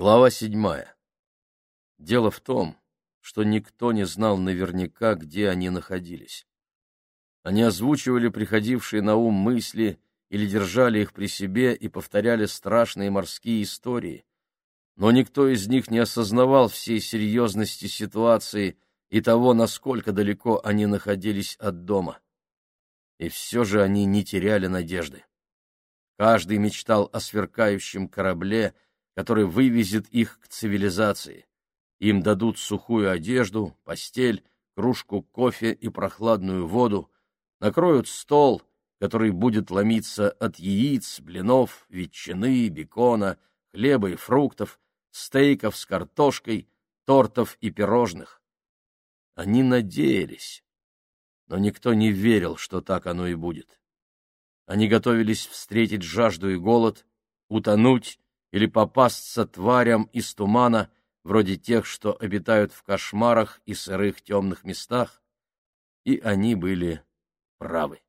Глава седьмая. Дело в том, что никто не знал наверняка, где они находились. Они озвучивали приходившие на ум мысли или держали их при себе и повторяли страшные морские истории, но никто из них не осознавал всей серьезности ситуации и того, насколько далеко они находились от дома. И все же они не теряли надежды. Каждый мечтал о сверкающем корабле — который вывезет их к цивилизации. Им дадут сухую одежду, постель, кружку кофе и прохладную воду, накроют стол, который будет ломиться от яиц, блинов, ветчины, бекона, хлеба и фруктов, стейков с картошкой, тортов и пирожных. Они надеялись, но никто не верил, что так оно и будет. Они готовились встретить жажду и голод, утонуть или попасться тварям из тумана, вроде тех, что обитают в кошмарах и сырых темных местах, и они были правы.